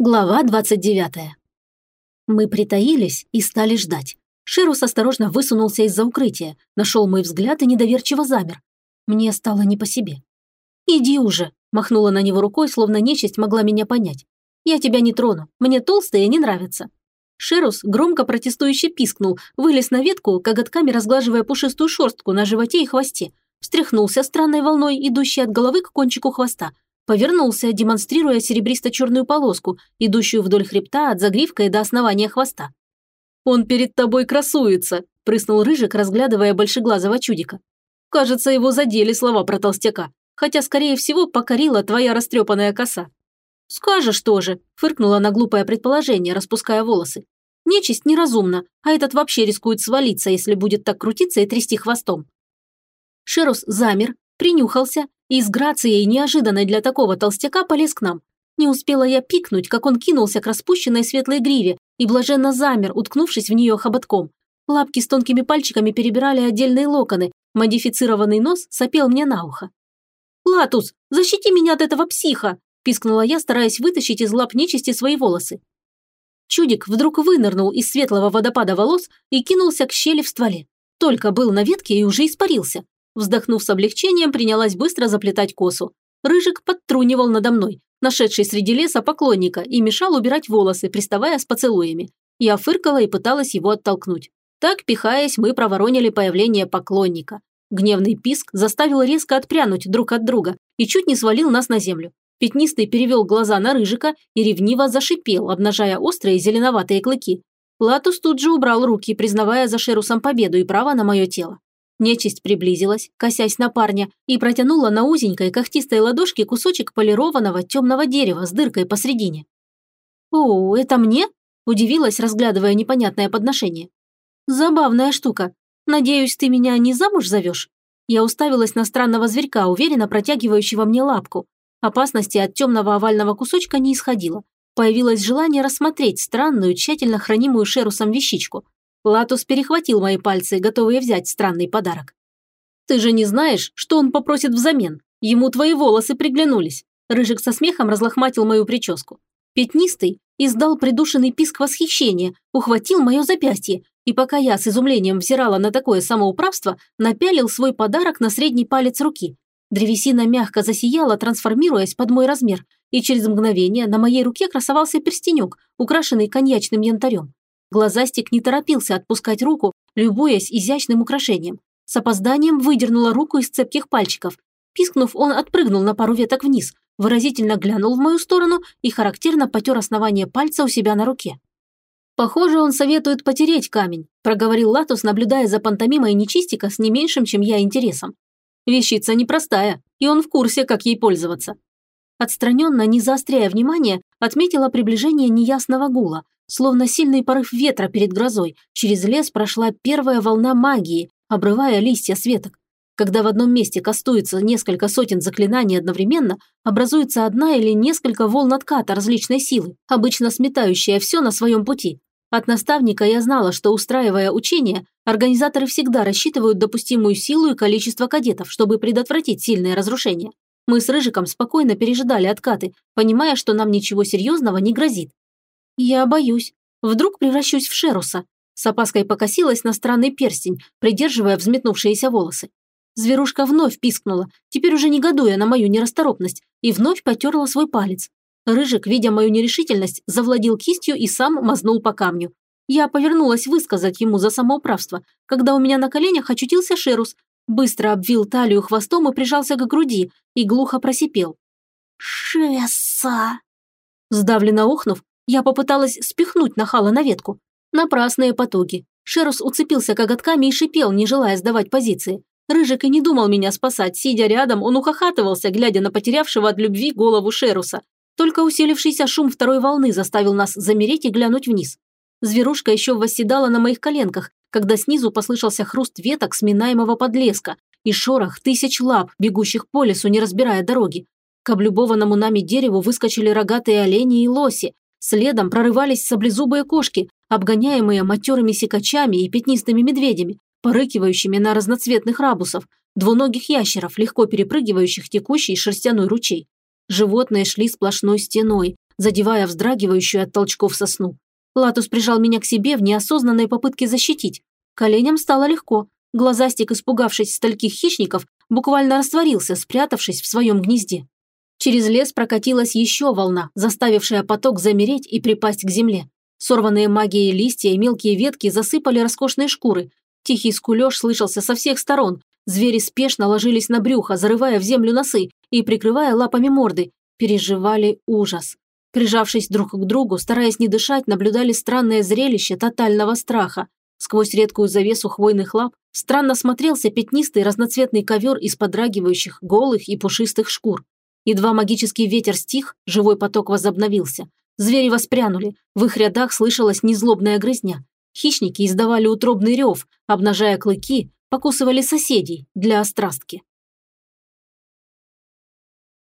Глава 29. Мы притаились и стали ждать. Шерус осторожно высунулся из-за укрытия, нашел мой взгляд и недоверчиво замер. Мне стало не по себе. «Иди уже», – махнула на него рукой, словно нечисть могла меня понять. «Я тебя не трону, мне толстые не нравятся». Шерус громко протестующе пискнул, вылез на ветку, коготками разглаживая пушистую шерстку на животе и хвосте, встряхнулся странной волной, идущей от головы к кончику хвоста – Повернулся, демонстрируя серебристо-черную полоску, идущую вдоль хребта от загривка и до основания хвоста. «Он перед тобой красуется», – прыснул Рыжик, разглядывая большеглазого чудика. «Кажется, его задели слова про толстяка, хотя, скорее всего, покорила твоя растрепанная коса». «Скажешь тоже», – фыркнула на глупое предположение, распуская волосы. «Нечисть неразумна, а этот вообще рискует свалиться, если будет так крутиться и трясти хвостом». Шерус замер, принюхался и с грацией, неожиданной для такого толстяка, полез к нам. Не успела я пикнуть, как он кинулся к распущенной светлой гриве и блаженно замер, уткнувшись в нее хоботком. Лапки с тонкими пальчиками перебирали отдельные локоны, модифицированный нос сопел мне на ухо. «Латус, защити меня от этого психа!» – пискнула я, стараясь вытащить из лап нечисти свои волосы. Чудик вдруг вынырнул из светлого водопада волос и кинулся к щели в стволе. Только был на ветке и уже испарился. Вздохнув с облегчением, принялась быстро заплетать косу. Рыжик подтрунивал надо мной, нашедший среди леса поклонника, и мешал убирать волосы, приставая с поцелуями. Я фыркала и пыталась его оттолкнуть. Так, пихаясь, мы проворонили появление поклонника. Гневный писк заставил резко отпрянуть друг от друга и чуть не свалил нас на землю. Пятнистый перевел глаза на Рыжика и ревниво зашипел, обнажая острые зеленоватые клыки. Латус тут же убрал руки, признавая за Шерусом победу и право на мое тело. Нечисть приблизилась, косясь на парня, и протянула на узенькой когтистой ладошке кусочек полированного темного дерева с дыркой посредине. «О, это мне?» – удивилась, разглядывая непонятное подношение. «Забавная штука. Надеюсь, ты меня не замуж зовешь?» Я уставилась на странного зверька, уверенно протягивающего мне лапку. Опасности от темного овального кусочка не исходило. Появилось желание рассмотреть странную, тщательно хранимую шерусом вещичку – Латус перехватил мои пальцы, готовые взять странный подарок. «Ты же не знаешь, что он попросит взамен? Ему твои волосы приглянулись». Рыжик со смехом разлохматил мою прическу. Пятнистый издал придушенный писк восхищения, ухватил мое запястье, и пока я с изумлением взирала на такое самоуправство, напялил свой подарок на средний палец руки. Древесина мягко засияла, трансформируясь под мой размер, и через мгновение на моей руке красовался перстенек, украшенный коньячным янтарем. Глазастик не торопился отпускать руку, любуясь изящным украшением. С опозданием выдернула руку из цепких пальчиков. Пискнув, он отпрыгнул на пару веток вниз, выразительно глянул в мою сторону и характерно потер основание пальца у себя на руке. «Похоже, он советует потереть камень», – проговорил Латус, наблюдая за пантомимой нечистика с не меньшим, чем я, интересом. «Вещица непростая, и он в курсе, как ей пользоваться». Отстраненно, не заостряя внимание, отметила приближение неясного гула, Словно сильный порыв ветра перед грозой, через лес прошла первая волна магии, обрывая листья с веток. Когда в одном месте кастуется несколько сотен заклинаний одновременно, образуется одна или несколько волн отката различной силы, обычно сметающая все на своем пути. От наставника я знала, что устраивая учения, организаторы всегда рассчитывают допустимую силу и количество кадетов, чтобы предотвратить сильные разрушения. Мы с Рыжиком спокойно пережидали откаты, понимая, что нам ничего серьезного не грозит. «Я боюсь. Вдруг превращусь в Шеруса?» С опаской покосилась на странный перстень, придерживая взметнувшиеся волосы. Зверушка вновь пискнула, теперь уже негодуя на мою нерасторопность, и вновь потерла свой палец. Рыжик, видя мою нерешительность, завладел кистью и сам мазнул по камню. Я повернулась высказать ему за самоуправство, когда у меня на коленях очутился Шерус, быстро обвил талию хвостом и прижался к груди, и глухо просипел. «Шесса!» Сдавленно ухнув, я попыталась спихнуть нахала на ветку. Напрасные потуги. Шерус уцепился коготками и шипел, не желая сдавать позиции. Рыжик и не думал меня спасать. Сидя рядом, он ухахатывался, глядя на потерявшего от любви голову Шеруса. Только усилившийся шум второй волны заставил нас замереть и глянуть вниз. Зверушка еще восседала на моих коленках, когда снизу послышался хруст веток сминаемого подлеска и шорох тысяч лап, бегущих по лесу, не разбирая дороги. К облюбованному нами дереву выскочили рогатые олени и лоси, Следом прорывались саблезубые кошки, обгоняемые матерыми секачами и пятнистыми медведями, порыкивающими на разноцветных рабусов, двуногих ящеров, легко перепрыгивающих текущий шерстяной ручей. Животные шли сплошной стеной, задевая вздрагивающую от толчков сосну. Латус прижал меня к себе в неосознанной попытке защитить. Коленям стало легко. Глазастик, испугавшись стольких хищников, буквально растворился, спрятавшись в своем гнезде. Через лес прокатилась еще волна, заставившая поток замереть и припасть к земле. Сорванные магией листья и мелкие ветки засыпали роскошные шкуры. Тихий скулеж слышался со всех сторон. Звери спешно ложились на брюхо, зарывая в землю носы и прикрывая лапами морды. Переживали ужас. Прижавшись друг к другу, стараясь не дышать, наблюдали странное зрелище тотального страха. Сквозь редкую завесу хвойных лап странно смотрелся пятнистый разноцветный ковер из подрагивающих, голых и пушистых шкур. Едва магический ветер стих, живой поток возобновился. Звери воспрянули, в их рядах слышалась незлобная грызня. Хищники издавали утробный рев, обнажая клыки, покусывали соседей для острастки.